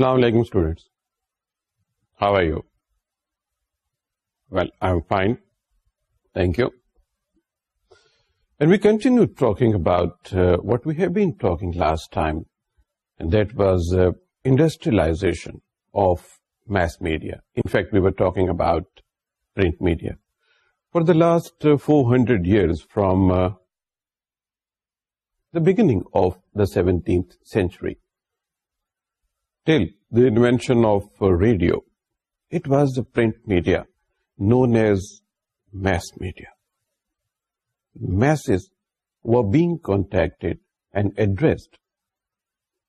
السلام علیکم students how I you well I am fine thank you and we continue talking about what we have been talking last time that was industrialisation of mass media in fact we are talking about print media for the last four hundred year from the beginning of the seventeenth century شن of radio it was the print media no as mass mediated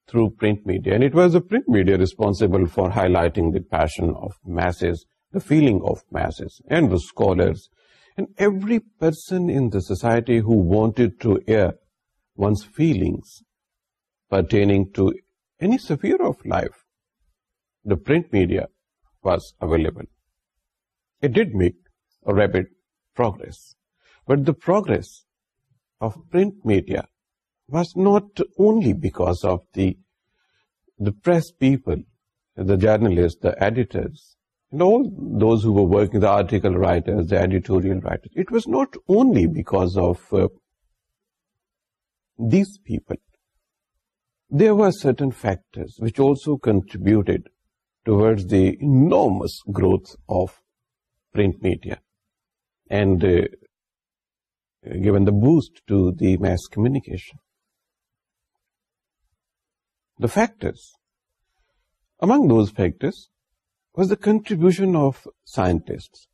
through print media print media responsible for highlighting the passion of masses the feeling of masses and scholars and every person in the society ہانٹر one's feeling pertaining to any sphere of life, the print media was available. It did make a rapid progress, but the progress of print media was not only because of the press people, the journalists, the editors, and all those who were working, the article writers, the editorial writers. It was not only because of uh, these people, there were certain factors which also contributed towards the enormous growth of print media and uh, given the boost to the mass communication. The factors, among those factors, was the contribution of scientists.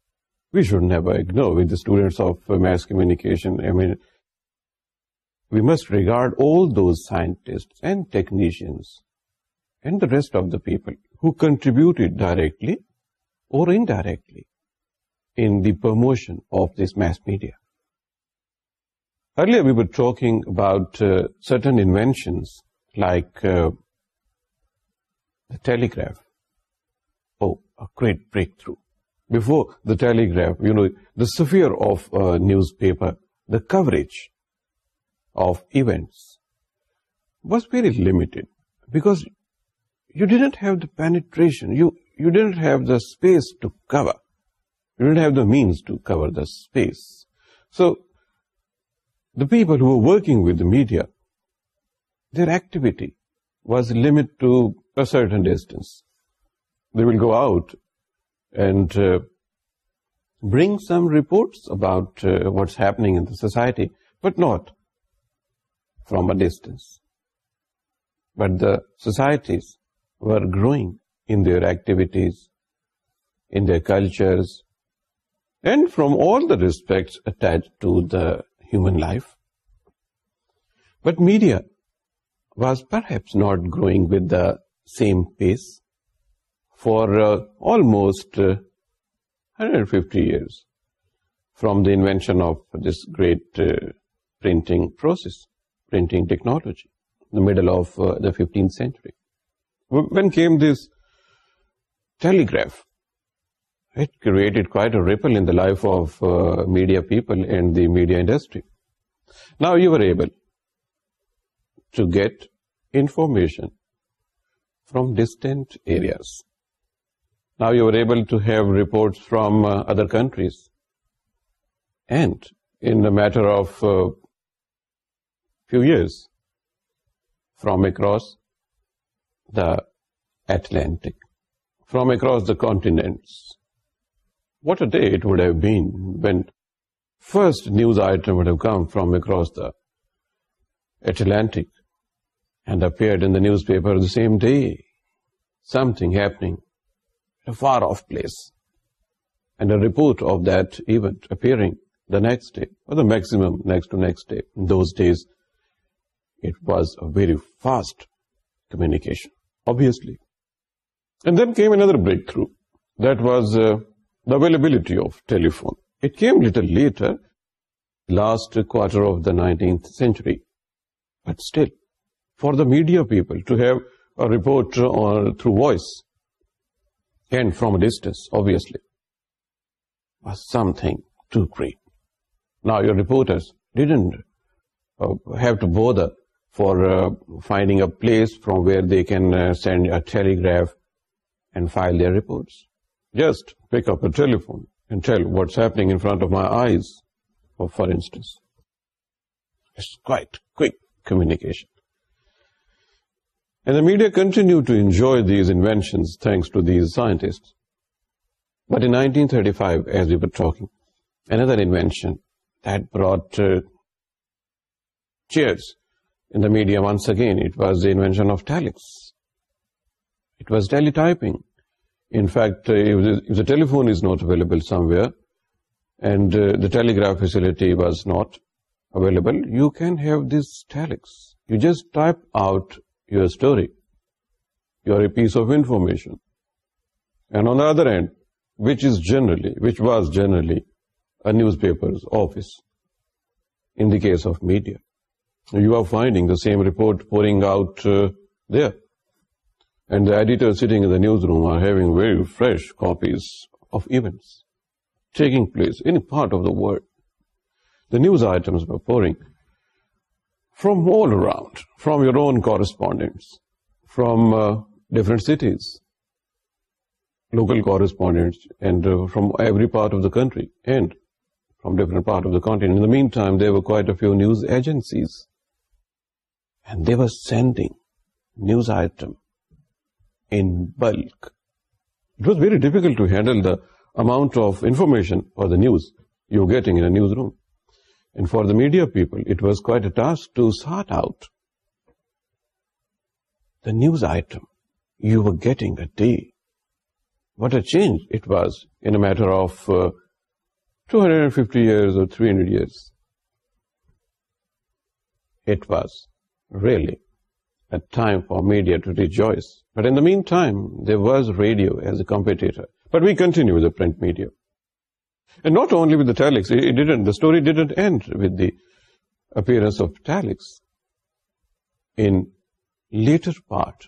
We should never ignore with the students of uh, mass communication, we must regard all those scientists and technicians and the rest of the people who contributed directly or indirectly in the promotion of this mass media. Earlier we were talking about uh, certain inventions like uh, the telegraph. Oh, a great breakthrough. Before the telegraph, the sphere of uh, newspaper, the coverage of events was very limited because you didn't have the penetration, you didn't have the space to cover, you didn't have the means to cover the space. So the people who were working with the media, their activity was limited to a certain distance. They will go out and uh, bring some reports about uh, what's happening in the society, but not from a distance. But the societies were growing in their activities, in their cultures, and from all the respects attached to the human life. But media was perhaps not growing with the same pace for uh, almost 150 uh, years from the invention of this great uh, printing process printing technology in the middle of uh, the 15th century. When came this telegraph, it created quite a ripple in the life of uh, media people and the media industry. Now you were able to get information from distant areas. Now you were able to have reports from uh, other countries. And in a matter of few years from across the Atlantic, from across the continents. What a day it would have been when first news item would have come from across the Atlantic and appeared in the newspaper the same day. Something happening at a far-off place, and a report of that event appearing the next day, or the maximum next to next day. In those days, it was a very fast communication, obviously. And then came another breakthrough. That was uh, the availability of telephone. It came little later, last quarter of the 19th century. But still, for the media people to have a report or uh, through voice and from a distance, obviously, was something too great. Now your reporters didn't uh, have to bother for finding a place from where they can send یریلی graph file your report just pick up کمیکنیا continue to enjoy media once again it was the invention of ٹھیک it was ٹھیک typing ٹھیک is not available somewhere and the telegraph was not available you can have this ٹھیک you just type out your story your piece of information and on داڈ which is generally which was generally newspaper of as case of media you are finding the same report پوری out then the editor newsroom are he fresh کا taking place part of the world the news item from all around from your own correspondent from different cities local correspondent and from every part of the country and from different part of دنٹ few news agencies نیوزم in bulk was very difficult to handle the amount of information for the news you are getting room for the media people it was sort out the news item you are getting of two hundred fair three hundred year was really time for media's later part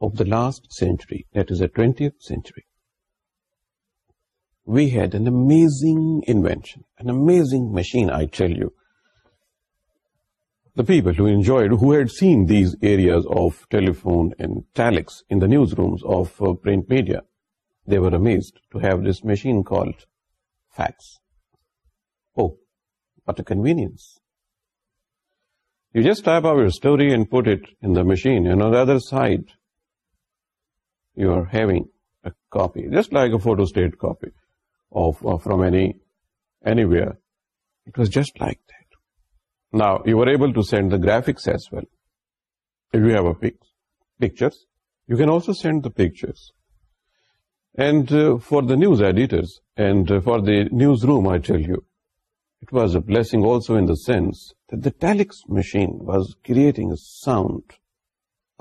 of the last century that is a twenty century we had an amazing inventing machine I tell you the people who enjoyed who had seen these areas of telephonics news rooms آفٹ media they ومیزڈ to have this machine کا machine اینڈرگ کائک a photostat کا now you are able to send the graphics ویلچر picture news editor newsroom I to you it was a بلسو sense machine was creating sound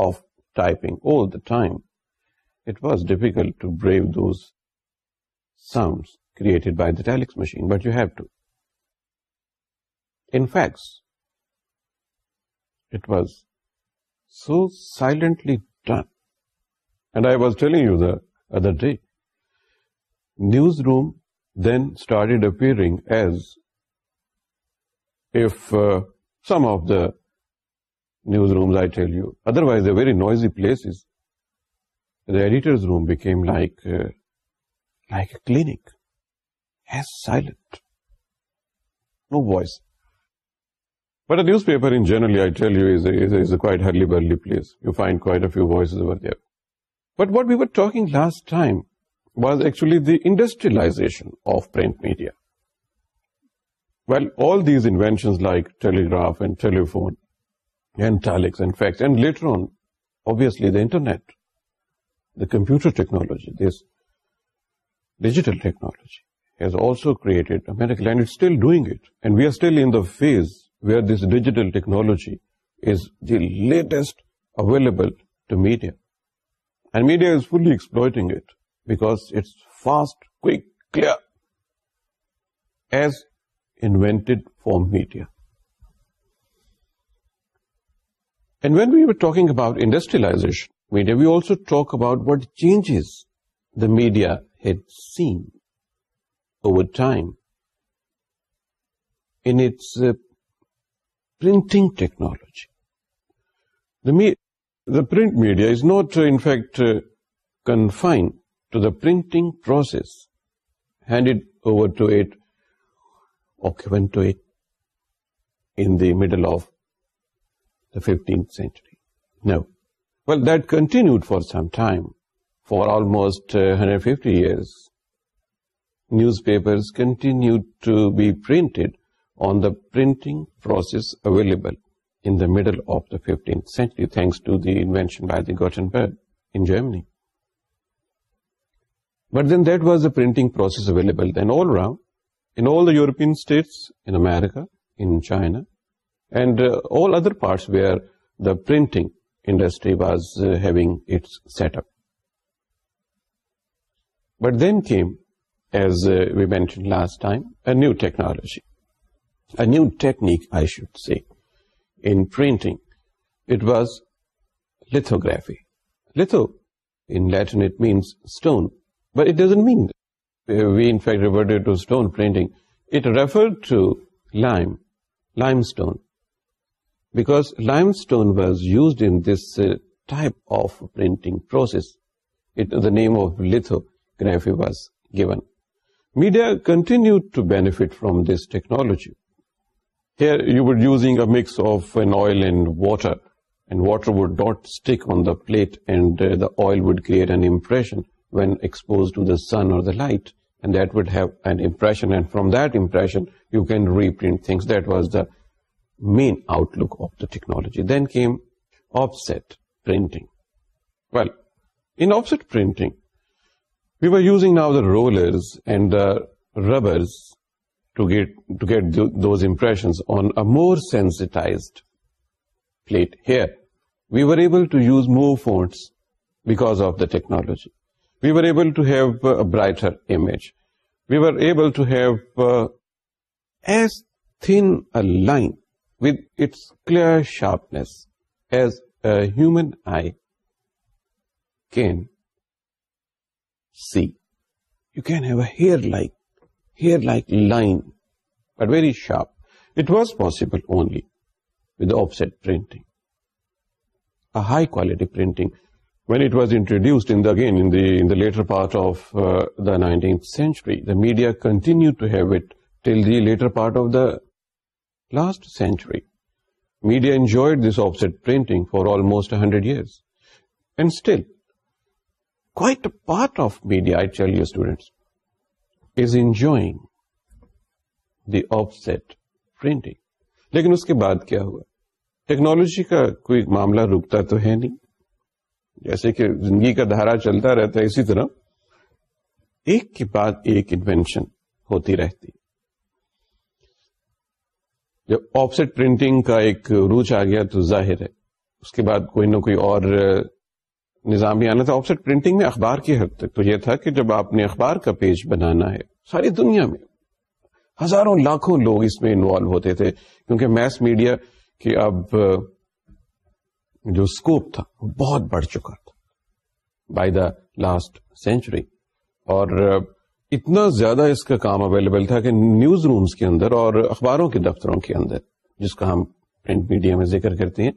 of typing was difficult to bear this sound created by the telex machine but you have to In fact, it was so silently done. And I was telling you the other day, newsroom then started appearing as if uh, some of the newsrooms I tell you, otherwise they're very noisy places. The editor's room became like uh, a clinic, as silent, no voice. Newspaper but what viewer talk last timely industrialisation well all these invention like ٹلیگرنسلی the internet computer technology this digital ٹیکنالوجیڈ still doing اٹھل in phase where this digital technology is the latest available to media. And media is fully exploiting it because it's fast, quick, clear, as invented form media. And when we were talking about industrialization media, we also talk about what changes the media had seen over time in its uh, printing technology. The print media is not, uh, in fact, uh, confined to the printing process. Handed over to it, or given to it in the middle of the 15th century. No. Well, that continued for some time, for almost 150 uh, years. Newspapers continued to be printed on the printing process available in the middle of the 15th century, thanks to the invention by the Gutenberg in Germany. But then that was the printing process available then all around, in all the European states, in America, in China, and uh, all other parts where the printing industry was uh, having its setup. But then came, as uh, we mentioned last time, a new technology. New technique I should see in printing it was written it means but doesn't mean what referred to اسٹونگ refer back limestone was use in type often process the lithography was given media continue to benefit from this technology Here you were using a mix of an oil and water, and water would not stick on the plate, and uh, the oil would create an impression when exposed to the sun or the light, and that would have an impression, and from that impression you can reprint things. That was the main outlook of the technology. Then came offset printing. Well, in offset printing, we were using now the rollers and the rubbers to get those impressions on a more sensitized plate. Here, we were able to use more fonts because of the technology. We were able to have a brighter image. We were able to have uh, as thin a line with its clear sharpness as a human eye can see. You can have a hair-like here like line, but very sharp. It was possible only with offset printing, a high quality printing. When it was introduced in the later part of uh, the 19th century, the media continued to have it till the later part of the last century. Media enjoyed this offset printing for almost 100 years. And still, quite a part of media, I tell you students, enjoying the offset printing لیکن اس کے بعد کیا ہوا technology کا کوئی معاملہ رکتا تو ہے نہیں جیسے کہ زندگی کا دھارا چلتا رہتا ہے اسی طرح ایک کے بعد ایک انوینشن ہوتی رہتی جب آف سیٹ پرنٹنگ کا ایک روچ آ گیا تو ظاہر ہے اس کے بعد کوئی نہ کوئی اور نظام بھی آنا تھا آف سیٹ پرنٹنگ میں اخبار کی حد تک تو یہ تھا کہ جب آپ نے اخبار کا پیج بنانا ہے ساری دنیا میں ہزاروں لاکھوں لوگ اس میں انوالو ہوتے تھے کیونکہ میس میڈیا کی اب جو اسکوپ تھا وہ بہت بڑھ چکا تھا بائی دا لاسٹ سینچری اور اتنا زیادہ اس کا کام اویلیبل تھا کہ نیوز رومز کے اندر اور اخباروں کے دفتروں کے اندر جس کا ہم پرنٹ میڈیا میں ذکر کرتے ہیں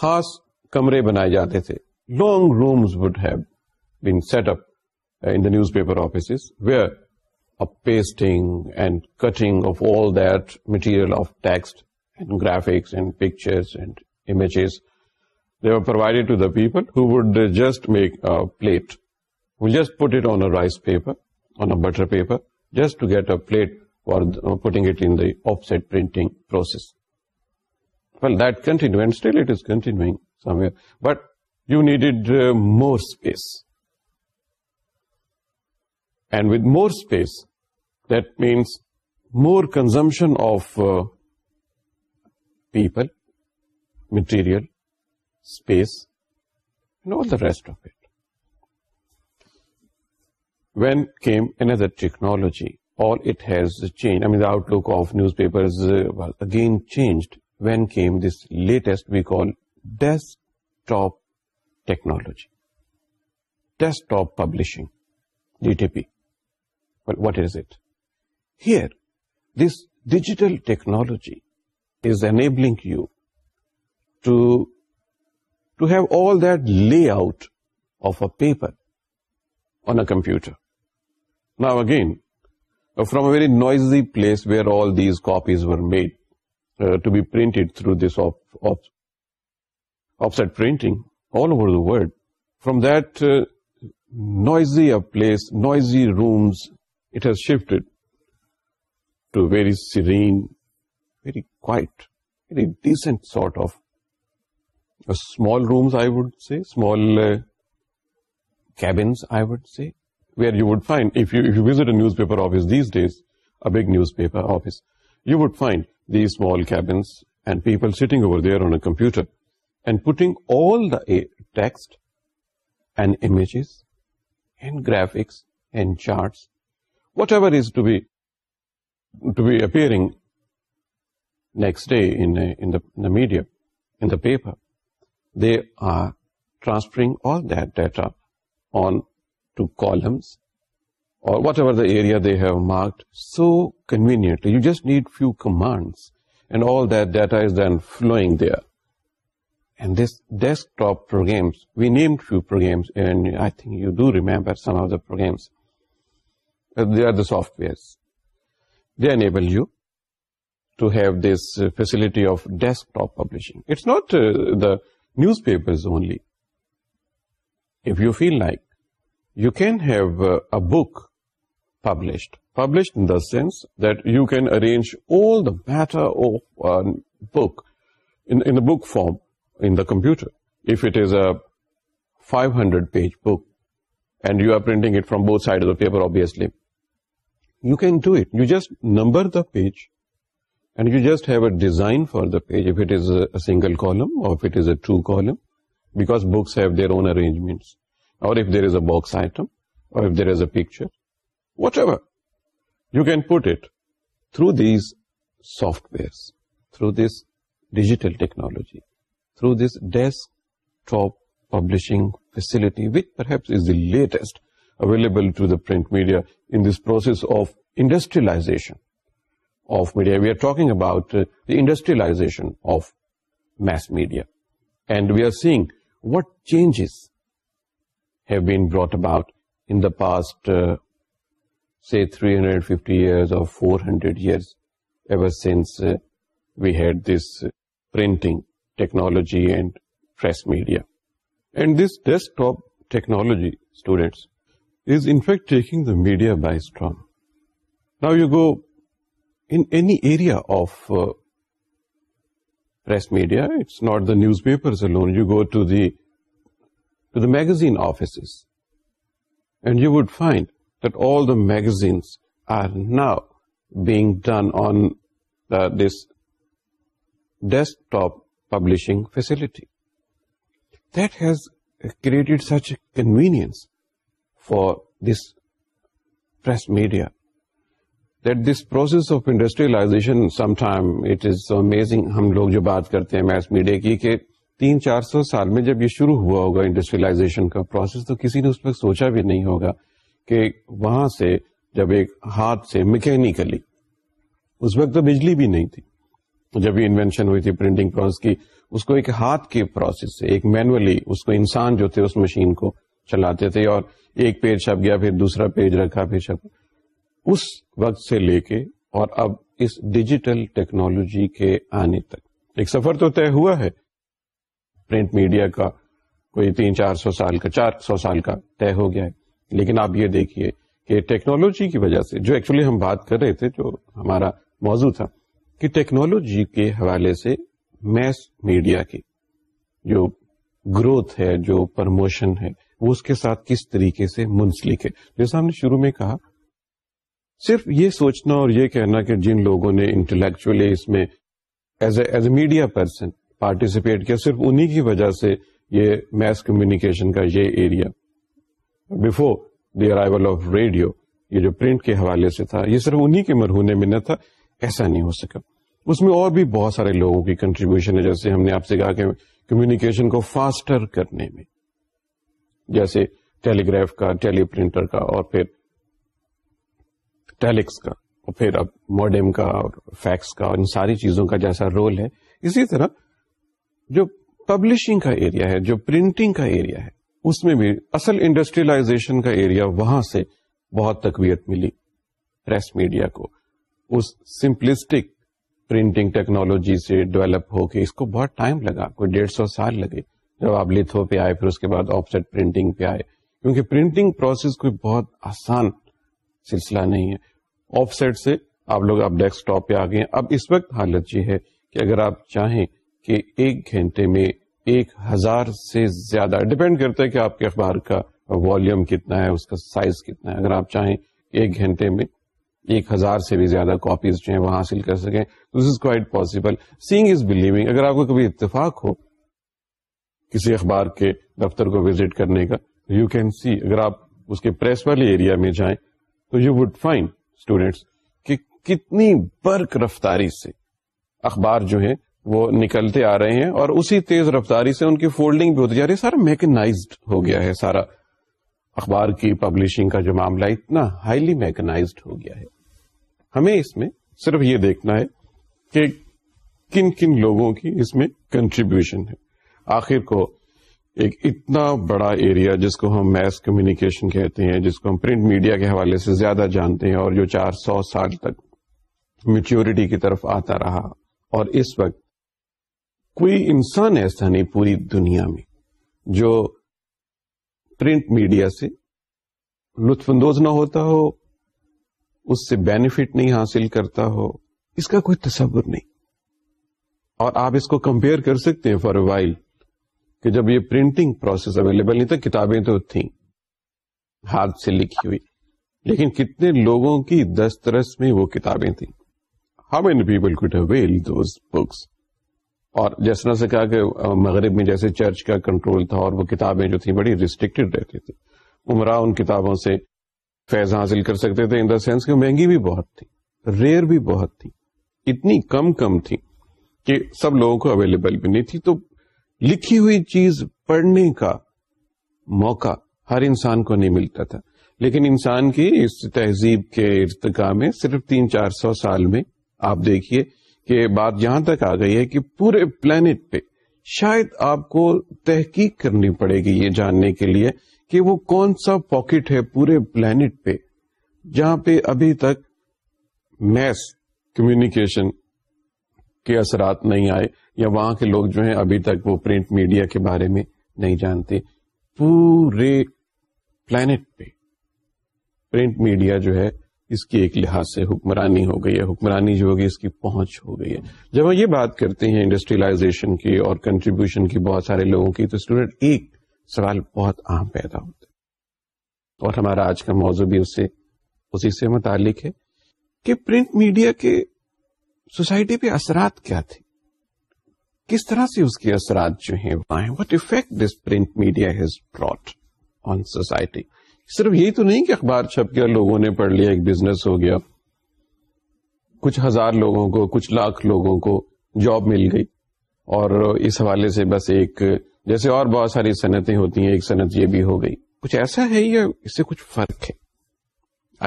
خاص کمرے بنائے جاتے تھے long rooms would have been set up newspaper office where paste cutting of all دٹیریل of text graphics pictured to the پیپلسٹ میکٹ جسٹ پوٹ اٹھس پیپر بٹر پیپر جسٹ ٹو گیٹ اور off side print process but you needed more space And with more space, that means more consumption of uh, people, material, space, and all the rest of it. When came another technology, all it has changed. I mean, the outlook of newspapers uh, again changed when came this latest we call desktop technology, desktop publishing, DTP. But what is it? Here, this digital technology is enabling you to have all that layout of a paper on a computer. Now again, uh, from a very noisy place where all these copies were made uh, to be printed through this offset printing all over the world, from that uh, noisy a place, noisy rooms, newspaper this days a big newspaper office you would find the small cabins people sitting over done a computer and putting all the text and images and graphics and charts what be appearing next day media paper they are transferring all columns or desktops we name famous you do programs. They are the softwares. They enable you to have this uh, facility of desktop publishing. It's not uh, the newspapers only. If you feel like, you can have uh, a book published. Published in the sense that you can arrange all the matter of a book in a book form in the computer. If it is a 500-page book, and you are printing it from both sides of the paper, obviously, you can do it. You just number the page and you just have a design for the page, if it is a single column or if it is a two column, because books have their own arrangements, or if there is a box item, or if there is a picture, whatever. You can put it through these softwares, through this digital technology, through this desktop publishing latest available but about past see three hundred fifty year or technology and frees media And this desktop technology, students, is in fact taking the media by storm. Now you go in any area of uh, press media, it's not the newspapers alone, you go to the magazine offices, and you would find that all the magazines are now being done on uh, this desktop publishing facility. ہم لوگ جو بات کرتے ہیں mass media کی کہ تین چار سو سال میں جب یہ شروع ہوا ہوگا انڈسٹریلائزیشن کا پروسیس تو کسی نے اس پہ سوچا بھی نہیں ہوگا کہ وہاں سے جب ایک ہاتھ سے میکینکلی اس وقت تو بجلی بھی نہیں تھی جب انوینشن ہوئی تھی پرنٹنگ پروس کی اس کو ایک ہاتھ کے پروسیس سے ایک مینولی اس کو انسان جو تھے اس مشین کو چلاتے تھے اور ایک پیج چھپ گیا پھر دوسرا پیج رکھا پھر چھپ اس وقت سے لے کے اور اب اس ڈیجیٹل ٹیکنالوجی کے آنے تک ایک سفر تو طے ہوا ہے پرنٹ میڈیا کا کوئی تین چار سو سال کا چار سو سال کا طے ہو گیا ہے لیکن آپ یہ دیکھیے کہ ٹیکنالوجی کی وجہ سے جو ایکچولی ہم بات کر رہے تھے جو ہمارا موضوع تھا کہ ٹیکنالوجی کے حوالے سے میس میڈیا کی جو گروتھ ہے جو پرموشن ہے وہ اس کے ساتھ کس طریقے سے منسلک ہے جیسا ہم نے شروع میں کہا صرف یہ سوچنا اور یہ کہنا کہ جن لوگوں نے انٹلیکچولی اس میں as a media person participate کیا صرف انہی کی وجہ سے یہ میس کمیونیکیشن کا یہ area before the arrival of radio یہ جو پرنٹ کے حوالے سے تھا یہ صرف انہی کے مرہونے میں نہ تھا ایسا نہیں ہو سکا اس میں اور بھی بہت سارے لوگوں کی کنٹریبیوشن ہے جیسے ہم نے آپ سے کہا کہ کمیونیکیشن کو فاسٹر کرنے میں جیسے ٹیلی گراف کا ٹیلی پرنٹر کا اور پھر ٹیلیکس کا اور پھر اب ماڈیم کا اور فیکس کا اور ان ساری چیزوں کا جیسا رول ہے اسی طرح جو پبلشنگ کا ایریا ہے جو پرنٹنگ کا ایریا ہے اس میں بھی اصل انڈسٹریلائزیشن کا ایریا وہاں سے بہت تقویت ملی پریس میڈیا کو اس سمپلسٹک پرنٹنگ ٹیکنالوجی سے ڈیولپ ہو کے اس کو بہت ٹائم لگا کوئی ڈیڑھ سو سال لگے جب آپ لیتھو پہ آئے پھر اس کے بعد آف سیٹ پرنٹنگ پہ آئے کیونکہ پرنٹنگ پروسیس کوئی بہت آسان سلسلہ نہیں ہے آف سیٹ سے آپ لوگ اب ڈیسک ٹاپ پہ آ گئے اب اس وقت حالت یہ ہے کہ اگر آپ چاہیں کہ ایک گھنٹے میں ایک ہزار سے زیادہ ڈپینڈ کرتا ہے کہ آپ کے اخبار کا والیوم کتنا ہے اس کا سائز کتنا ہے اگر آپ چاہیں ایک گھنٹے میں ایک ہزار سے بھی زیادہ کاپیز جو ہیں وہ حاصل کر سکیں this is quite possible seeing is believing اگر آپ کو کبھی اتفاق ہو کسی اخبار کے دفتر کو وزٹ کرنے کا یو کین سی اگر آپ اس کے پریس والے ایریا میں جائیں تو یو وڈ فائنڈ اسٹوڈینٹس کہ کتنی برک رفتاری سے اخبار جو ہیں وہ نکلتے آ رہے ہیں اور اسی تیز رفتاری سے ان کی فولڈنگ بھی ہوتی جا رہی ہے سارا میکنائزڈ ہو گیا ہے سارا اخبار کی پبلشنگ کا جو معاملہ اتنا ہائیلی میکنائزڈ ہو گیا ہے ہمیں اس میں صرف یہ دیکھنا ہے کہ کن کن لوگوں کی اس میں کنٹریبیوشن ہے آخر کو ایک اتنا بڑا ایریا جس کو ہم میس کمیونیکیشن کہتے ہیں جس کو ہم پرنٹ میڈیا کے حوالے سے زیادہ جانتے ہیں اور جو چار سو سال تک میچیورٹی کی طرف آتا رہا اور اس وقت کوئی انسان ایسا نہیں پوری دنیا میں جو پرنٹ میڈیا سے لطف اندوز نہ ہوتا ہو اس سے بینیفٹ نہیں حاصل کرتا ہو اس کا کوئی تصور نہیں اور آپ اس کو کمپیئر کر سکتے ہیں فار اے وائل کہ جب یہ پرنٹنگ پروسیس اویلیبل نہیں تھا کتابیں تو تھیں ہاتھ سے لکھی ہوئی لیکن کتنے لوگوں کی دسترس میں وہ کتابیں تھیں how people could avail those books اور جیسا سے کہا کہ مغرب میں جیسے چرچ کا کنٹرول تھا اور وہ کتابیں جو تھیں بڑی ریسٹرکٹیڈ رہتی تھی عمرہ ان کتابوں سے فیض حاصل کر سکتے تھے ان دا سینس کہ مہنگی بھی بہت تھی ریئر بھی بہت تھی اتنی کم کم تھی کہ سب لوگوں کو اویلیبل بھی نہیں تھی تو لکھی ہوئی چیز پڑھنے کا موقع ہر انسان کو نہیں ملتا تھا لیکن انسان کی اس تہذیب کے ارتقا میں صرف تین چار سو سال میں آپ دیکھیے کہ بات یہاں تک آ گئی ہے کہ پورے پلانٹ پہ شاید آپ کو تحقیق کرنی پڑے گی یہ جاننے کے لیے کہ وہ کون سا پاکٹ ہے پورے پلانٹ پہ جہاں پہ ابھی تک میس کمیونیکیشن کے اثرات نہیں آئے یا وہاں کے لوگ جو ہیں ابھی تک وہ پرنٹ میڈیا کے بارے میں نہیں جانتے پورے پلانٹ پہ پرنٹ میڈیا جو ہے اس کی ایک لحاظ سے حکمرانی ہو گئی ہے حکمرانی جو ہوگی اس کی پہنچ ہو گئی ہے جب ہم یہ بات کرتے ہیں انڈسٹریلائزیشن کی اور کنٹریبیوشن کی بہت سارے لوگوں کی تو اسٹوڈینٹ ایک سوال بہت عام پیدا ہوتا ہے اور ہمارا آج کا موضوع بھی سے متعلق ہے کہ پرنٹ میڈیا کے سوسائٹی پہ اثرات کیا تھے کس طرح سے اس کے اثرات جو ہیں what effect this print media has brought on society صرف یہی تو نہیں کہ اخبار چھپ گیا لوگوں نے پڑھ لیا ایک بزنس ہو گیا کچھ ہزار لوگوں کو کچھ لاکھ لوگوں کو جاب مل گئی اور اس حوالے سے بس ایک جیسے اور بہت ساری صنعتیں ہوتی ہیں ایک صنعت یہ بھی ہو گئی کچھ ایسا ہے یا اس سے کچھ فرق ہے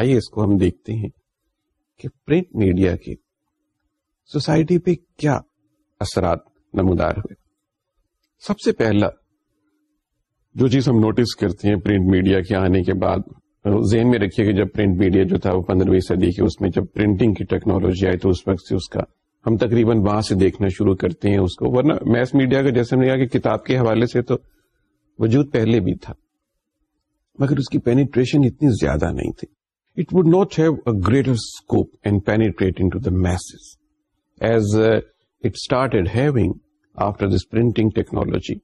آئیے اس کو ہم دیکھتے ہیں کہ پرنٹ میڈیا کے سوسائٹی پہ کیا اثرات نمودار ہوئے سب سے پہلا جو چیز ہم نوٹس کرتے ہیں پرنٹ میڈیا کے آنے کے بعد ذہن میں رکھیے کہ جب پرنٹ میڈیا جو تھا وہ پندرہویں صدی کے اس میں جب پرنٹنگ کی ٹیکنالوجی آئی تو اس وقت سے اس کا ہم تقریباً وہاں سے دیکھنا شروع کرتے ہیں اس کو ورنہ میس میڈیا کا جیسے کہ کتاب کے حوالے سے تو وجود پہلے بھی تھا مگر اس کی پینیٹریشن اتنی زیادہ نہیں تھی it it would have a greater scope and penetrate in masses as having after this printing technology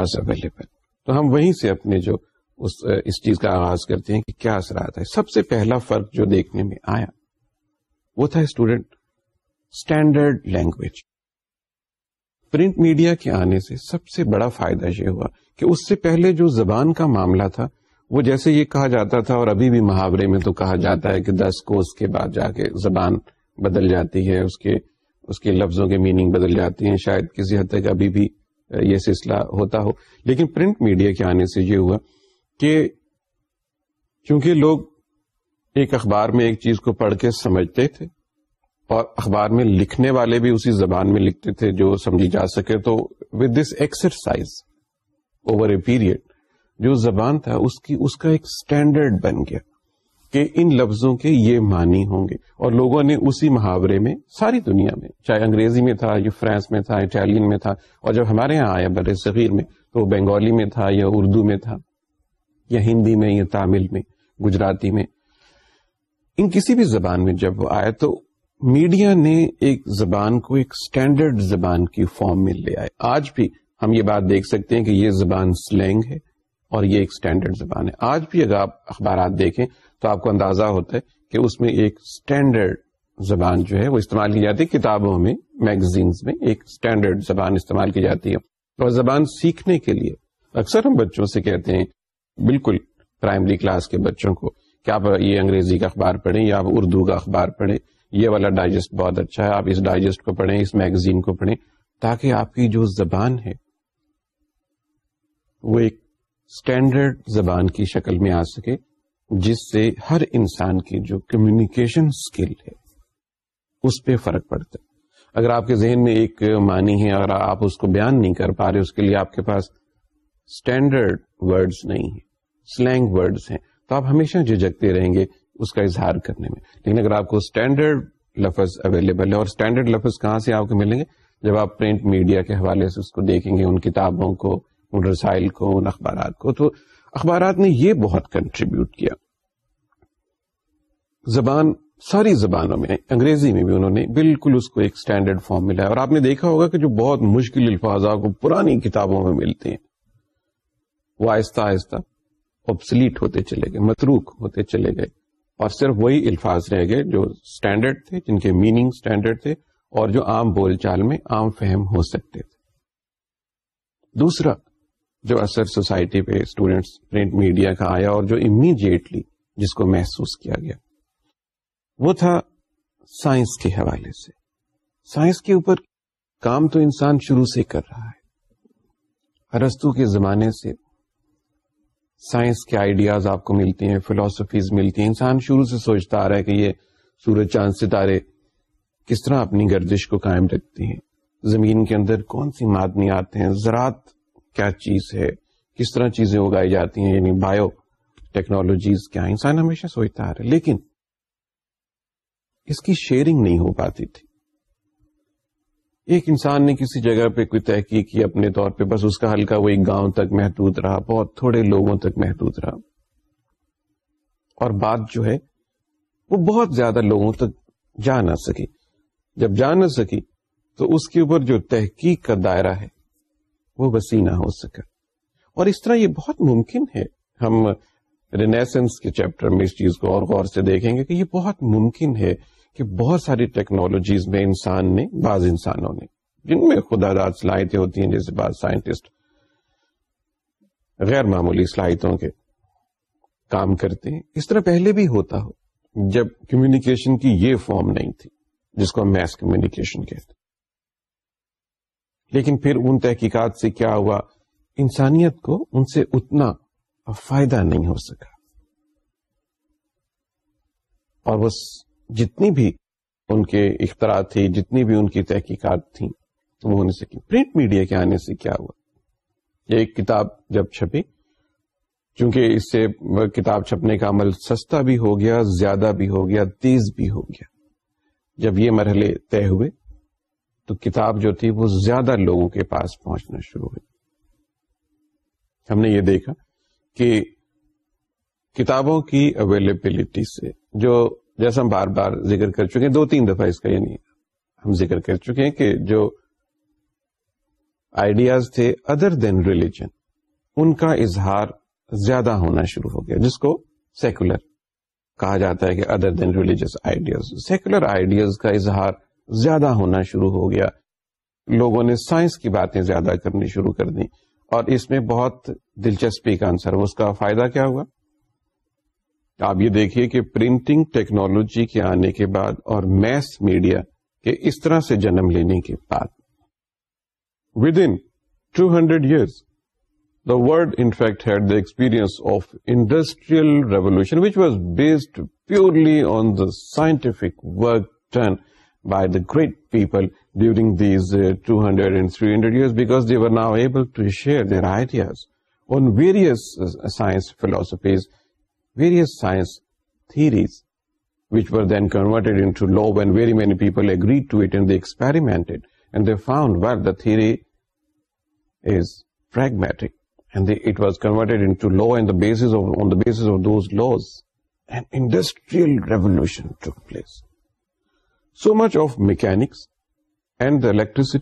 was available تو ہم وہیں سے اپنے جو اس uh, اس چیز کا آغاز کرتے ہیں کہ کیا اثرات ہے سب سے پہلا فرق جو دیکھنے میں آیا وہ تھا student standard language print media کے آنے سے سب سے بڑا فائدہ یہ ہوا کہ اس سے پہلے جو زبان کا معاملہ تھا وہ جیسے یہ کہا جاتا تھا اور ابھی بھی محاورے میں تو کہا جاتا ہے کہ دس کوس کے بعد جا کے زبان بدل جاتی ہے اس کے اس کے لفظوں کے میننگ بدل جاتی ہیں شاید کسی حد تک ابھی بھی یہ سلسلہ ہوتا ہو لیکن پرنٹ میڈیا کے آنے سے یہ ہوا کہ چونکہ لوگ ایک اخبار میں ایک چیز کو پڑھ کے سمجھتے تھے اور اخبار میں لکھنے والے بھی اسی زبان میں لکھتے تھے جو سمجھی جا سکے تو this exercise over a period جو زبان تھا اس اس کی کا ایک اسٹینڈرڈ بن گیا کہ ان لفظوں کے یہ معنی ہوں گے اور لوگوں نے اسی محاورے میں ساری دنیا میں چاہے انگریزی میں تھا یا فرانس میں تھا اٹالین میں تھا اور جب ہمارے یہاں آیا بر صغیر میں تو وہ بنگالی میں تھا یا اردو میں تھا یا ہندی میں یا تامل میں گجراتی میں ان کسی بھی زبان میں جب وہ آیا تو میڈیا نے ایک زبان کو ایک اسٹینڈرڈ زبان کی فارم میں لے آئے آج بھی ہم یہ بات دیکھ سکتے ہیں کہ یہ زبان سلینگ ہے اور یہ ایک اسٹینڈرڈ زبان ہے آج بھی اگر آپ اخبارات دیکھیں تو آپ کو اندازہ ہوتا ہے کہ اس میں ایک اسٹینڈرڈ زبان جو ہے وہ استعمال کی جاتی ہے کتابوں میں میگزینز میں ایک اسٹینڈرڈ زبان استعمال کی جاتی ہے اور زبان سیکھنے کے لیے اکثر ہم بچوں سے کہتے ہیں بالکل پرائمری کلاس کے بچوں کو کہ آپ یہ انگریزی کا اخبار پڑھیں یا آپ اردو کا اخبار پڑھیں یہ والا ڈائجسٹ بہت اچھا ہے آپ اس ڈائجسٹ کو پڑھیں اس میگزین کو پڑھیں تاکہ آپ کی جو زبان ہے وہ ایک اسٹینڈرڈ زبان کی شکل میں آ سکے جس سے ہر انسان کی جو کمیونیکیشن اسکل ہے اس پہ فرق پڑتا ہے اگر آپ کے ذہن میں ایک معنی ہے اور آپ اس کو بیان نہیں کر پا رہے اس کے لیے آپ کے پاس اسٹینڈرڈ ورڈز نہیں ہیں سلینگ ورڈز ہیں تو آپ ہمیشہ جھجکتے رہیں گے اس کا اظہار کرنے میں لیکن اگر آپ کو اسٹینڈرڈ لفظ اویلیبل ہے اور اسٹینڈرڈ لفظ کہاں سے آپ کو ملیں گے جب آپ پرنٹ میڈیا کے حوالے سے اس کو دیکھیں گے ان کتابوں کو ان رسائل کو ان اخبارات کو تو اخبارات نے یہ بہت کنٹریبیوٹ کیا زبان ساری زبانوں میں انگریزی میں بھی انہوں نے بالکل اس کو ایک اسٹینڈرڈ فارم ملا ہے اور آپ نے دیکھا ہوگا کہ جو بہت مشکل الفاظ کو پرانی کتابوں میں ملتے ہیں وہ آہستہ آہستہ آبسلیٹ ہوتے چلے گئے متروک ہوتے چلے گئے اور صرف وہی الفاظ رہ گئے جو اسٹینڈرڈ تھے جن کے میننگ اسٹینڈرڈ تھے اور جو عام بول چال میں عام فہم ہو سکتے تھے دوسرا جو اثر سوسائٹی پہ اسٹوڈینٹس پرنٹ میڈیا کا آیا اور جو امیڈیٹلی جس کو محسوس کیا گیا وہ تھا سائنس کے حوالے سے سائنس کے اوپر کام تو انسان شروع سے کر رہا ہے ارستو کے زمانے سے سائنس کے آئیڈیاز آپ کو ملتی ہیں فلاسفیز ملتی ہیں انسان شروع سے سوچتا آ رہا ہے کہ یہ سورج چاند ستارے کس طرح اپنی گردش کو قائم رکھتے ہیں زمین کے اندر کون سی آدمی آتے ہیں زراعت کیا چیز ہے کس طرح چیزیں اگائی جاتی ہیں یعنی بایو ٹیکنالوجیز کیا انسان ہمیشہ سوچتا آ رہا ہے لیکن اس کی شیئرنگ نہیں ہو پاتی تھی ایک انسان نے کسی جگہ پہ کوئی تحقیق کی اپنے طور پہ بس اس کا ہلکا وہ ایک گاؤں تک محدود رہا بہت تھوڑے لوگوں تک محدود رہا اور بات جو ہے وہ بہت زیادہ لوگوں تک جا نہ سکی جب جا نہ سکی تو اس کے اوپر جو تحقیق کا دائرہ ہے وہ وسیع نہ ہو سکا اور اس طرح یہ بہت ممکن ہے ہم رینیسنس کے چیپٹر میں اس چیز کو اور غور سے دیکھیں گے کہ یہ بہت ممکن ہے کہ بہت ساری ٹیکنالوجیز میں انسان نے بعض انسانوں نے جن میں خدا داد صلاحیتیں ہوتی ہیں جیسے بعض سائنٹسٹ غیر معمولی صلاحیتوں کے کام کرتے ہیں اس طرح پہلے بھی ہوتا ہو جب کمیونیکیشن کی یہ فارم نہیں تھی جس کو ہم میس کمیونیکیشن کہتے لیکن پھر ان تحقیقات سے کیا ہوا انسانیت کو ان سے اتنا فائدہ نہیں ہو سکا اور بس جتنی بھی ان کے اختراع تھے جتنی بھی ان کی تحقیقات تھیں وہ ہونے سے پرنٹ میڈیا کے آنے سے کیا ہوا ایک کتاب جب چھپی چونکہ اس سے کتاب چھپنے کا عمل سستا بھی ہو گیا زیادہ بھی ہو گیا تیز بھی ہو گیا جب یہ مرحلے طے ہوئے تو کتاب جو تھی وہ زیادہ لوگوں کے پاس پہنچنا شروع ہوئی ہم نے یہ دیکھا کہ کتابوں کی اویلیبلٹی سے جو جیسا ہم بار بار ذکر کر چکے ہیں دو تین دفعہ اس کا یعنی ہم ذکر کر چکے ہیں کہ جو آئیڈیاز تھے ادر دین ریلیجن ان کا اظہار زیادہ ہونا شروع ہو گیا جس کو سیکولر کہا جاتا ہے کہ other than religious ideas secular ideas کا اظہار زیادہ ہونا شروع ہو گیا لوگوں نے سائنس کی باتیں زیادہ کرنی شروع کر دی اور اس میں بہت دلچسپی کا آنسر اس کا فائدہ کیا ہوا آپ یہ دیکھیے کہ پرنٹنگ ٹیکنالوجی کے آنے کے بعد اور میس میڈیا کے اس طرح سے جنم لینے کے بعد within two hundred years the world in fact had experience of industrial revolution which was based purely on the scientific work done by the great people during these two hundred and three hundred years because they were now able to share their ideas on various science philosophies various science theories which were then loud very many people agree to it's supreme and they found where theory is pragmatical reveals so much of mechanics and dielectrics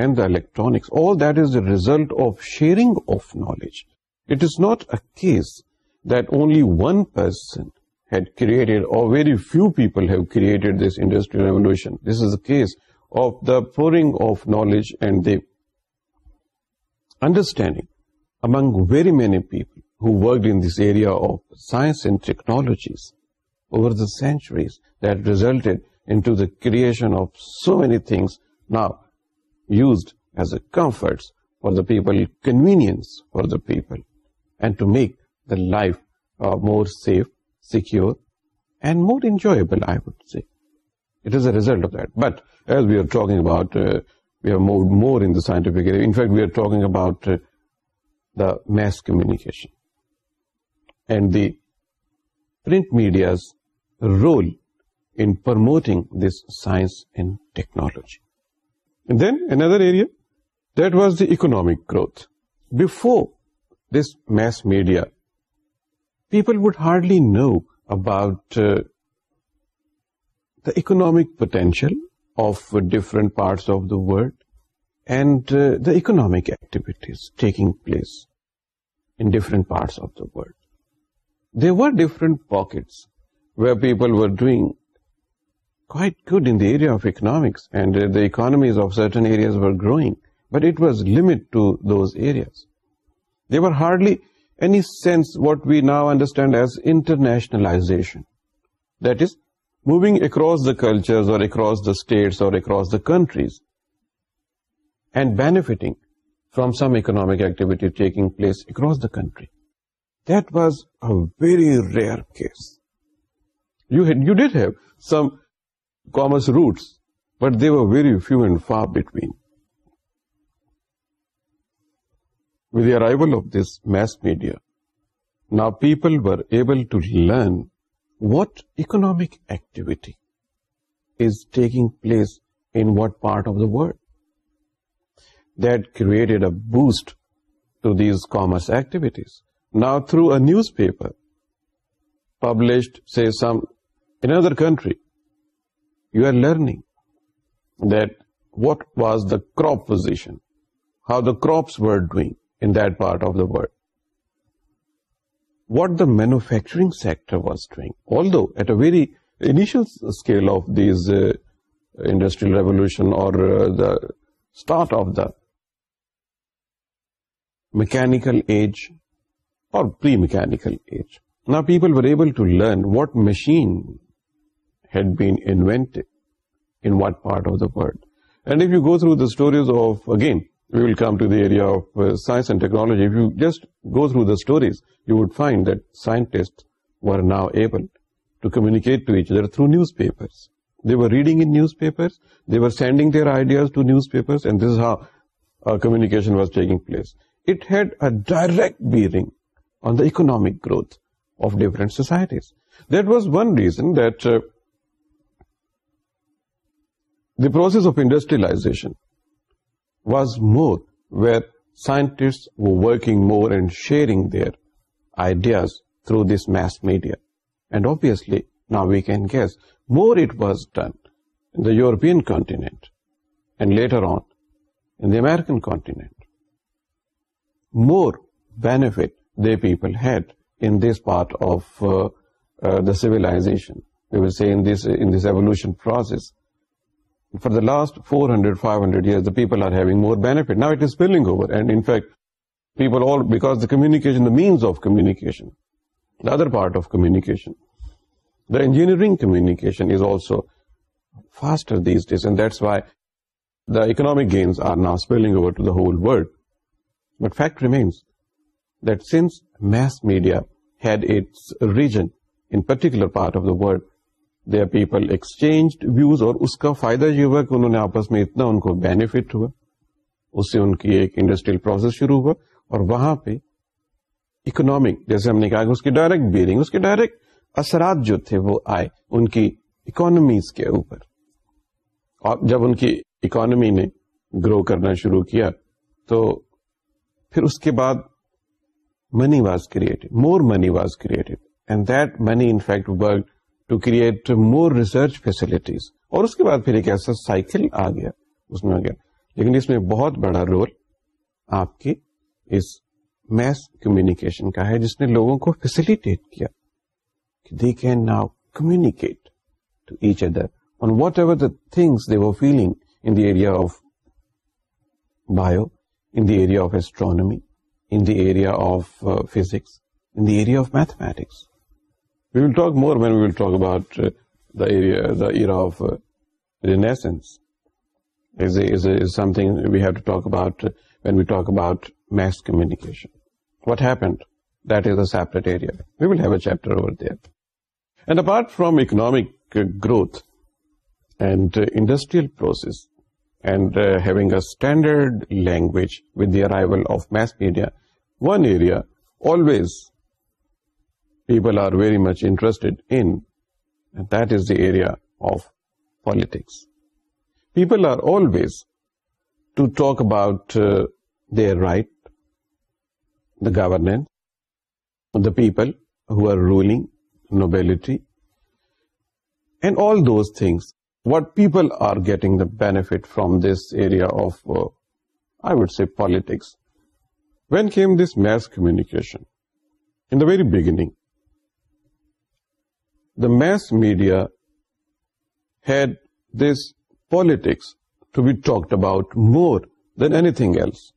and dielectrics result of sharing of knowledge not a case that only one person had created, or very few people have created, this industrial revolution. This is the case of the pouring of knowledge and the understanding among very many people who worked in this area of science and technologies over the centuries, that resulted into the creation of so many things now used as a comforts for the people, convenience for the people, and to make the life uh, more safe, secure, and more enjoyable, I would say. It is a result of that. But as we are talking about, uh, we have moved more in the scientific area. In fact, we are talking about uh, the mass communication and the print media's role in promoting this science and technology. And then another area, that was the economic growth. Before this mass media people would hardly know about uh, the economic potential of uh, different parts of the world and uh, the economic activities taking place in different parts of the world. There were different pockets where people were doing quite good in the area of economics, and the economies of certain areas were growing, but it was limited to those areas. They were hardly any sense what we now understand as internationalization. That is, moving across the cultures or across the states or across the countries and benefiting from some economic activity taking place across the country. That was a very rare case. You did have some commerce routes, but they were very few and far between. with the arrival of this mass media, now people were able to learn what economic activity is taking place in what part of the world. That created a boost to these commerce activities. Now through a newspaper published, say, in another country, you are learning that what was the crop position, how the crops were doing, in that part of the world. What the manufacturing sector was doing, although at a very initial scale of this uh, industrial revolution or uh, the start of the mechanical age or pre-mechanical age. Now people were able to learn what machine had been invented in what part of the world. And if you go through the stories of, again, we will come to the area of uh, science and technology. If you just go through the stories, you would find that scientists were now able to communicate to each other through newspapers. They were reading in newspapers, they were sending their ideas to newspapers, and this is how uh, communication was taking place. It had a direct bearing on the economic growth of different societies. That was one reason that uh, the process of industrialization was more, where scientists were working more and sharing their ideas through this mass media. And obviously, now we can guess, more it was done in the European continent and later on in the American continent. More benefit the people had in this part of uh, uh, the civilization. We will say in this evolution process for the last four hundred five hundred year people argue more benefit now's spelling over and in application means of communication other part of communication the engineering communication is also faster these design this why dynamic games are knowing over to the world but fate ream dense mass media had its region particular part of the world people exchange views اور اس کا فائدہ یہ ہوا کہ انہوں نے آپس میں اتنا ان کو بینیفٹ ہوا اس سے ان کی ایک انڈسٹریل پروسیس شروع ہوا اور وہاں پہ اکنامک جیسے ہم نے کہا کہ اس کی ڈائریکٹ بیئرنگ اثرات جو تھے وہ آئے ان کی اکانومیز کے اوپر اور جب ان کی اکانومی نے گرو کرنا شروع کیا تو پھر اس کے بعد money was created more money was created and that money in fact work to create more research facilities اور اس کے بعد پھر ایک ایسا سائیکل آ گیا اس میں آ گیا لیکن اس میں بہت بڑا رول آپ کی اس میس کمیونیکیشن کا ہے جس نے لوگوں کو فیسلٹیٹ کیا can now communicate to each other on whatever the things they were feeling in the area of bio in the area of in the area of physics in the area of mathematics We will talk more when we will talk about uh, the era of uh, Renaissance. Is something we have to talk about uh, when we talk about mass communication. What happened? That is a separate area. We will have a chapter over there. And apart from economic growth and industrial process and having a standard language with the arrival of mass media, one area always people are very much interested in, and that is the area of politics. People are always to talk about uh, their right, the governance, the people who are ruling, nobility, and all those things. What people are getting the benefit from this area of, uh, I would say, politics. When came this mass communication? In the very beginning, the mass media had this politics to be talked about more than anything else.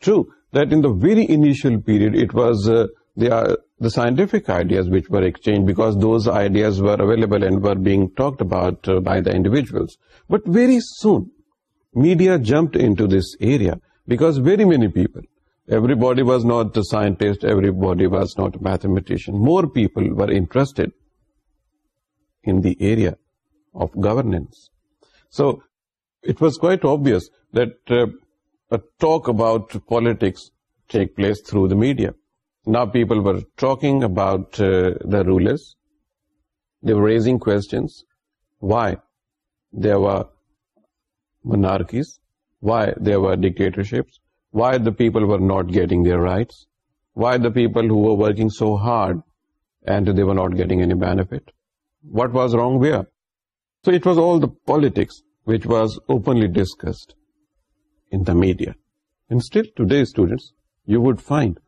True, that in the very initial period, it was uh, uh, the scientific ideas which were exchanged, because those ideas were available and were being talked about uh, by the individuals. But very soon, media jumped into this area, because very many people, everybody was not a scientist, everybody was not a mathematician. More people were interested in the area of governance. So it was quite obvious that uh, a talk about politics take place through the media. Now people were talking about uh, the rulers. They were raising questions. Why there were monarchies? Why there were dictatorships? Why the people were not getting their rights? Why the people who were working so hard and they were not getting any benefit? What was wrong where? So it was all the politics which was openly discussed in the media. And still today, students, you would find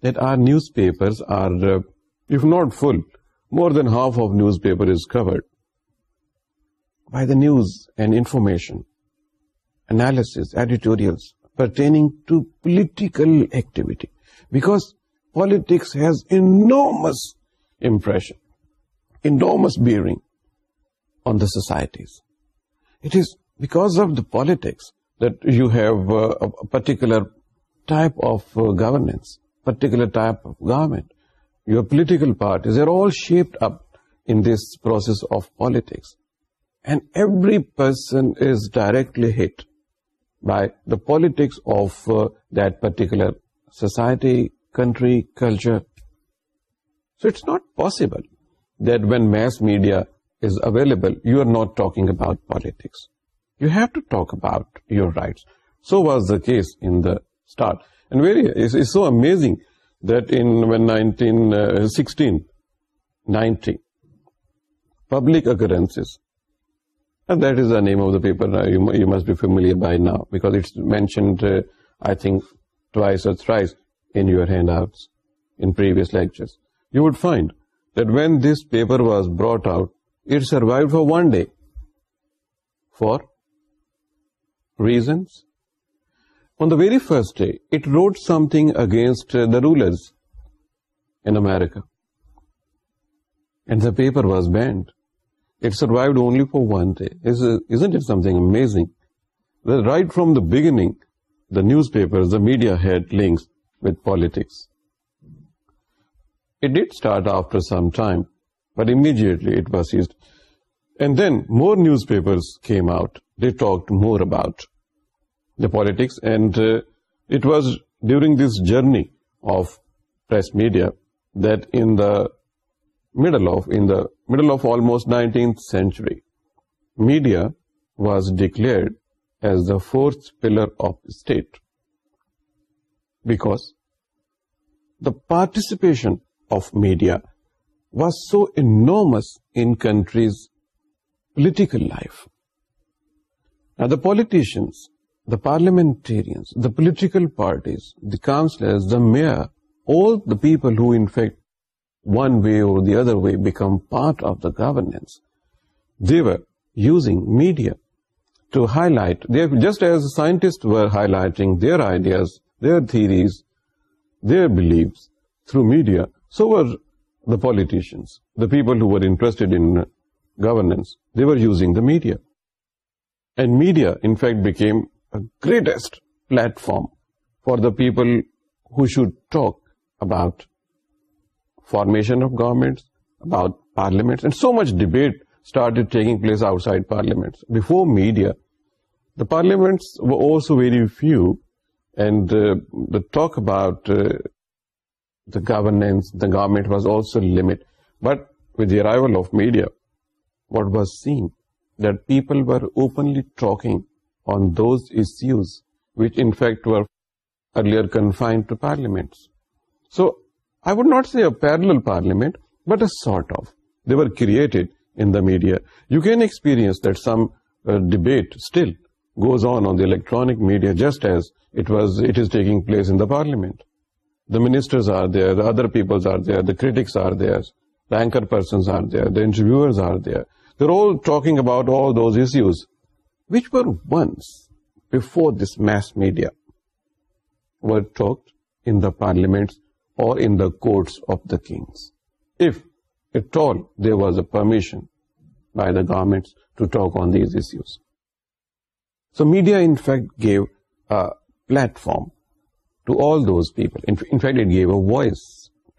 that our newspapers are, uh, if not full, more than half of newspaper is covered by the news and information, analysis, editorials pertaining to political activity. Because politics has enormous impression enormous bearing on the societies. It is because of the politics that you have uh, a particular type of uh, governance, particular type of government. Your political parties are all shaped up in this process of politics. And every person is directly hit by the politics of uh, that particular society, country, culture. So it's not possible but you are not talk about politics you have to talk about you right so was this that various is so amazing then nineteen sixteen nine three public occurrence some of the papers be familiar mentioned I think to I size your once like you would find that when this paper was brought out, it survived for 1 day for reasons. On the very first day, it wrote something against uh, the rulers in America, and the paper was banned. It survived only for 1 day. Isn't it something amazing? That right from the beginning, the newspapers, the media had links with politics. It did start after some time, but immediately it was used. And then more newspapers came out. They talked more about the politics, and uh, it was during this journey of press media that in the middle of almost 19th century, media was declared as the fourth pillar of the state, because the participation of media was so enormous in countries' political life. Now the politicians, the parliamentarians, the political parties, the councillors, the mayor, all the people who in fact one way or the other way become part of the governance, they were using media to highlight, just as scientists were highlighting their ideas, their theories, their beliefs through media, so were the politicians, the people who were interested in uh, governance, they were using the media. And media, in fact, became the greatest platform for the people who should talk about formation of governments, about parliaments, and so much debate started taking place outside parliaments. Before media, the parliaments were also very few, and uh, the talk about uh, the governance, the government was also limited. But with the arrival of media, what was seen that people were openly talking on those issues which in fact were earlier confined to parliaments. So I would not say a parallel parliament, but a sort of. They were created in the media. You can experience that some uh, debate still goes on the electronic media just as it is taking place in the parliament. The ministers are there, the other peoples are there, the critics are there, the anchor persons are there, the interviewers are there. They're all talking about all those issues, which were once, before this mass media, were talked in the parliaments or in the courts of the kings. If at all there was a permission by the governments to talk on these issues. So media in fact gave a platform to all those people voice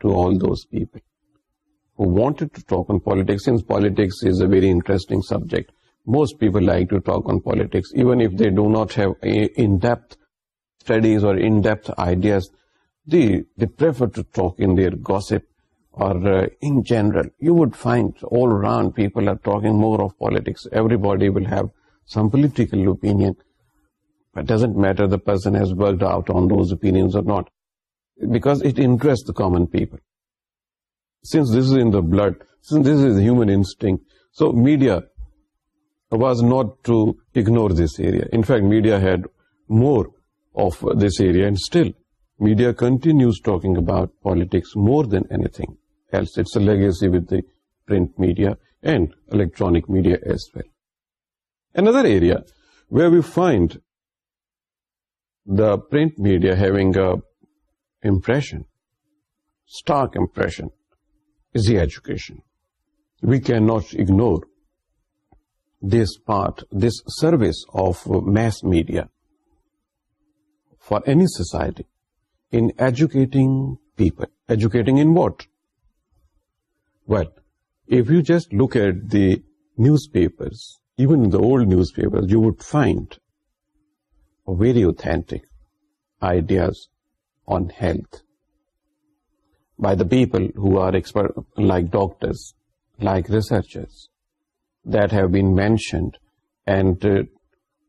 to all those peopled to talk on politics politics very interesting subject most people like to talk on politics not have depth or in general you would find all round people are talk more of politics everybody will have some political opinion It doesn't matter the person has worked out on those opinions or not, because it interests the common people. Since this is in the blood, since this is human instinct, so media was not to ignore this area. In fact, media had more of this area, and still media continues talking about politics more than anything else. It's a legacy with the print media and electronic media as well. Another area where we find the print media having a impression, stark impression, is the education. We cannot ignore this part, this service of mass media for any society in educating people. Educating in what? Well, if you just look at the newspapers, even in the old newspapers, you would find very authentic ideas on health by the people who are expert, like doctors, like researchers, that have been mentioned, and uh,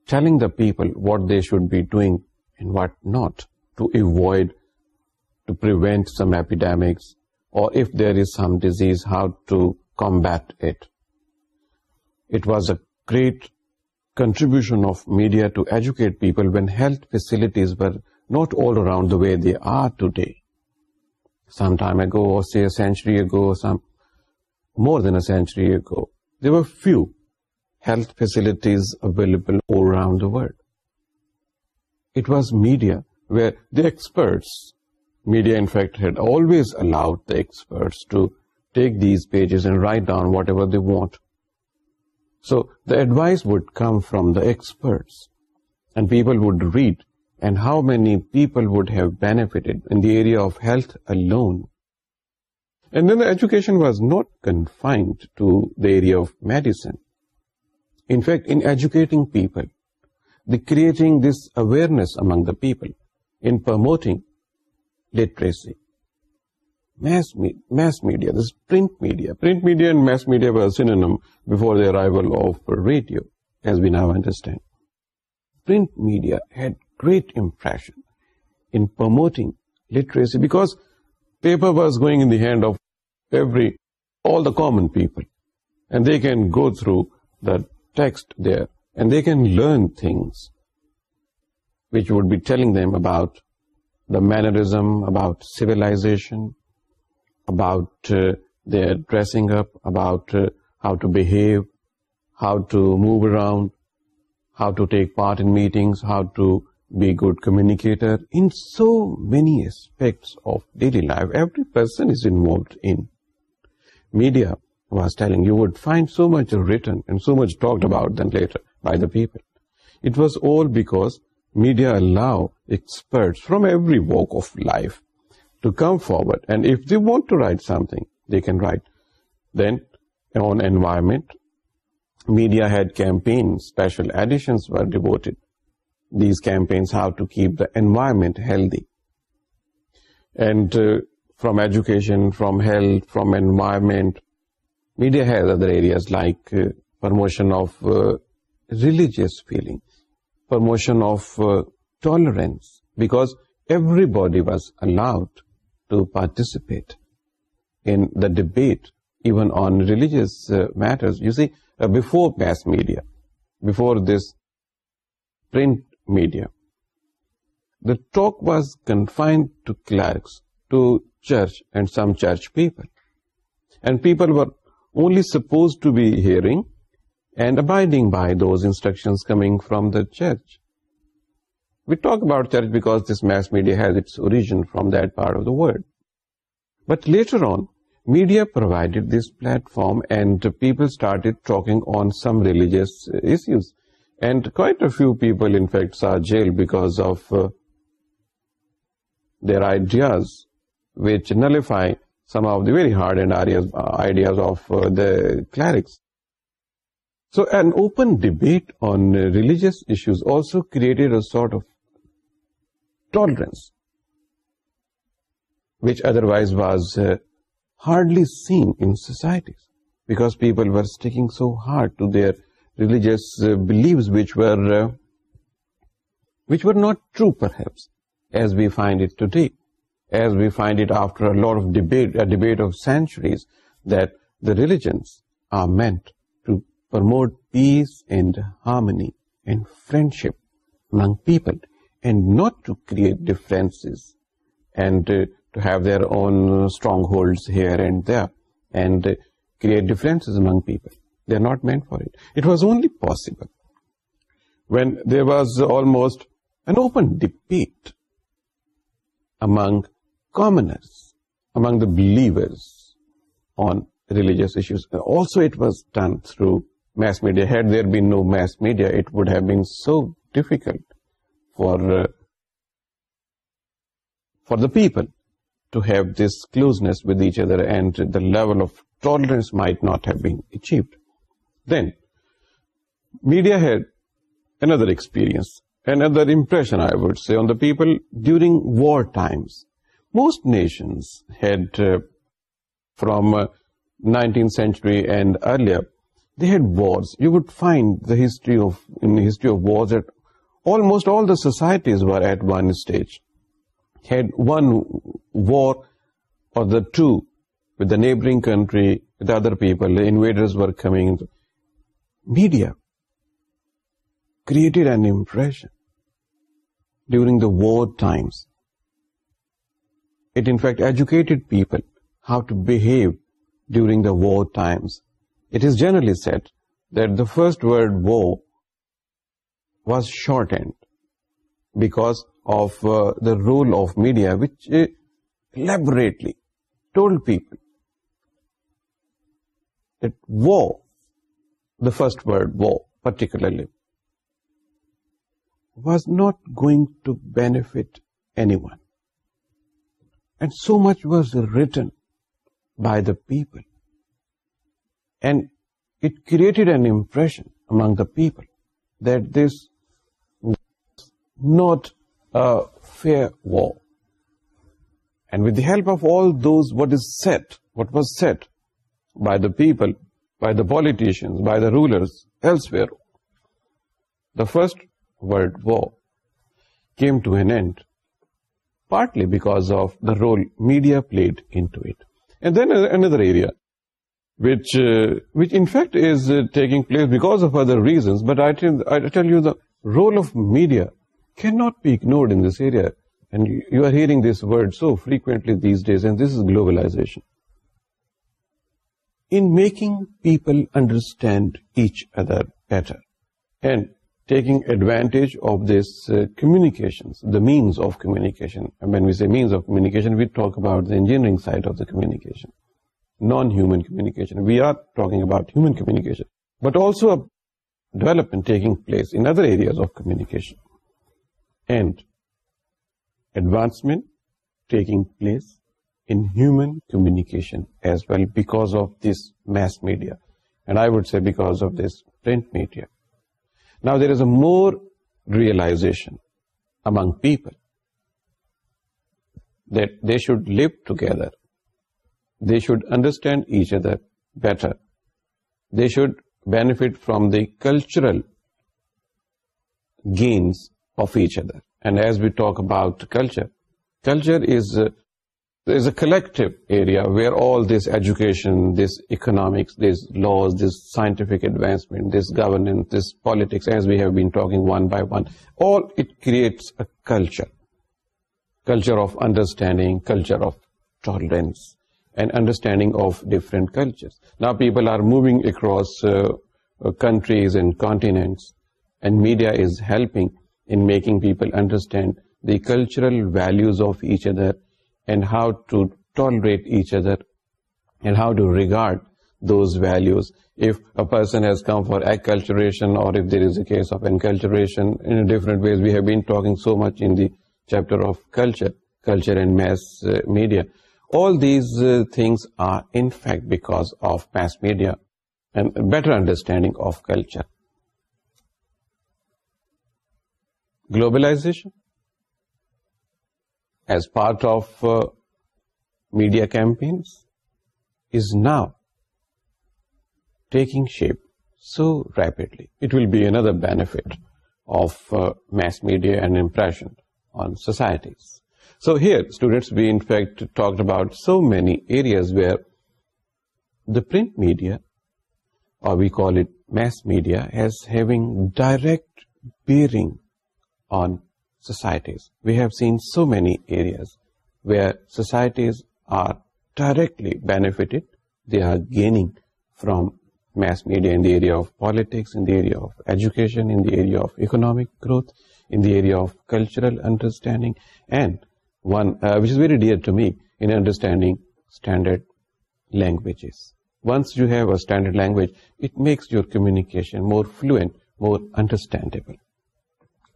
telling the people what they should be doing and what not to avoid, to prevent some epidemics, or if there is some disease, how to combat it. It was a great contribution of media to educate people with health facilities not all around way they are today century more than a century ago they've health facility world it was media where experts media in fact had always allowed experts these pages and write on whatever they want So the advice would come from the experts, and people would read, and how many people would have benefited in the area of health alone. And then the education was not confined to the area of medicine. In fact, in educating people, the creating this awareness among the people, in promoting literacy, mass media hand of every common people can go through the texture and they can learn things which would be telling them about the mannerism about civil about uh, their dressing up, about uh, how to behave, how to move around, how to take part in meetings, how to be a good communicator. In so many aspects of daily life, every person is involved in. Media, I was telling you, would find so much written and so much talked about then later by the people. It was all because media allow experts from every walk of life to come forward. And if they want to write something, they can write. Then on environment, media had campaigns, special editions were devoted. These campaigns, how to keep the environment healthy. And uh, from education, from health, from environment, media has other areas like uh, promotion of uh, religious feeling, promotion of tolerance, because everybody was allowed to participate in the debate even on religious uh, matters. You see, uh, before mass media, before this print media, the talk was confined to clerics, to church and some church people. And people were only supposed to be hearing and abiding by those instructions coming from the church. We talk about church because this mass media has its origin from that part of the world. But later on, media provided this platform and people started talking on some religious issues. And quite a few people, in fact, are jailed because of uh, their ideas, which nullify some of the very hard-end uh, ideas of uh, the clerics. So an open debate on religious issues also created a sort of tolerance, which otherwise was uh, hardly seen in societies, because people were sticking so hard to their religious uh, beliefs, uh, which were not true, perhaps, as we find it today, as we find it after a lot of debate, a debate of centuries, that the religions are meant to promote peace and harmony and friendship among people, and not to create differences and uh, to have their own uh, strongholds here and there and uh, create differences among people. They are not meant for it. It was only possible when there was almost an open debate among commoners, among the believers on religious issues. Also it was done through mass media. Had there been no mass media, it would have been so difficult uh, for the people to have this closeness with each other, and the level of tolerance might not have been achieved. Then, media had another experience, another impression, I would say, on the people during war times. Most nations had, uh, from 19th uh, century and earlier, they had wars. You would find the history of wars at Almost all the societies were at one stage, had one war or the two with the neighboring country, with other people. The invaders were coming. Media created an impression during the war times. It in fact educated people how to behave during the war times. It is generally said that the first world war was shortened because of uh, the role of media, which uh, elaborately told people that war, the First World War particularly, was not going to benefit anyone. And so much was written by the people, and it created an impression among the people that this not a fair war. And with the help of all those, what was said by the people, by the politicians, by the rulers elsewhere, the First World War came to an end, partly because of the role media played into it. And then another area, uh, which in fact is uh, taking place because of other reasons, but I tell you the role of media can not be ignored in this area and you are hung this world so frequently is globalising people understand each other and taking advantage of this communication the mass of communications communication non human communication we are talk about human communication but also a development place of communication and advancement taking place in human communication as well because of this mass media, and I would say because of this print media. Now there is a more realization among people that they should live together, they should understand each other better, they should benefit from the cultural gains of each other. And as we talk about culture, culture is a collective area where all this education, this economics, this laws, this scientific advancement, this governance, this politics, as we have been talking one by one, all it creates a culture. Culture of understanding, culture of tolerance, and understanding of different cultures. Now people are moving across uh, countries and continents, and media is helping in making people understand the cultural values of each other and how to tolerate each other and how to regard those values. If a person has come for acculturation, or if there is a case of enculturation, in different ways, we have been talking so much in the chapter of culture and mass uh, media. All these uh, things are in fact because of mass media and a better understanding of culture. Globalization, as part of uh, media campaigns, is now taking shape so rapidly. It will be another benefit of uh, mass media and impression on societies. So here, students, we in fact talked about so many areas where the print media, or we call it mass media, as having direct bearing on societies. We have seen so many areas where societies are directly benefited. They are gaining from mass media in the area of politics, in the area of education, in the area of economic growth, in the area of cultural understanding, and one uh, which is very dear to me, in understanding standard languages. Once you have a standard language, it makes your communication more fluent, more understandable.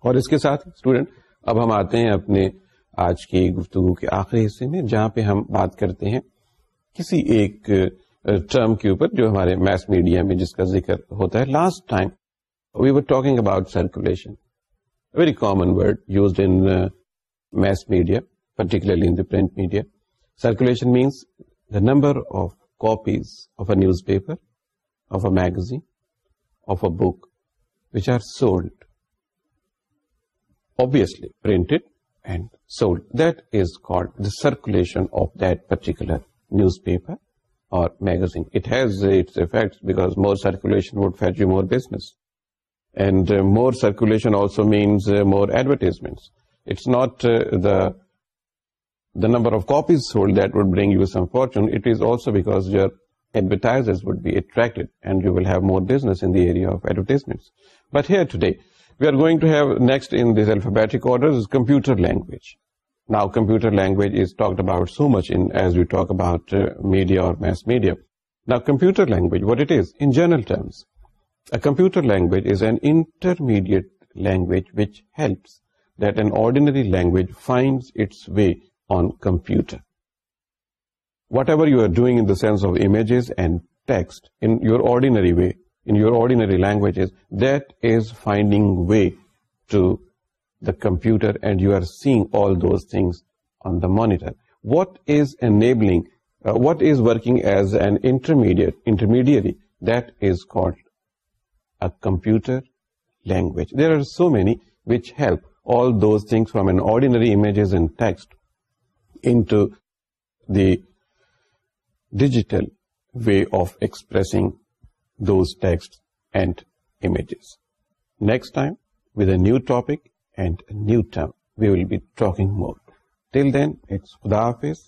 اور اس کے ساتھ student اب ہم آتے ہیں اپنے آج کی گفتگو کے آخری حصے میں جہاں پہ ہم بات کرتے ہیں کسی ایک ٹرم کے اوپر جو ہمارے میس میڈیا میں جس کا ذکر ہوتا ہے last time we were talking about circulation very common word use media particularly in the print media circulation means the number of copies of a newspaper of a magazine of a book which are sold circulation newspaper or magazines more advertisement not the the number of کاچنو books your advertise would be attract and you will have more business better today we are going to have next in this alphabetic order is computer language. Now computer language is talked about so much in as we talk about uh, media or mass media. Now computer language, what it is in general terms, a computer language is an intermediate language which helps that an ordinary language finds its way on computer. Whatever you are doing in the sense of images and text in your ordinary way, in your ordinary languages, that is finding way to the computer, and you are seeing all those things on the monitor. What is enabling, uh, what is working as an intermediary, that is called a computer language. There are so many which help all those things from an ordinary images and text into the digital way of expressing those texts and images. Next time with a new topic and a new term, we will be talking more. Till then, it's Khuda Hafiz.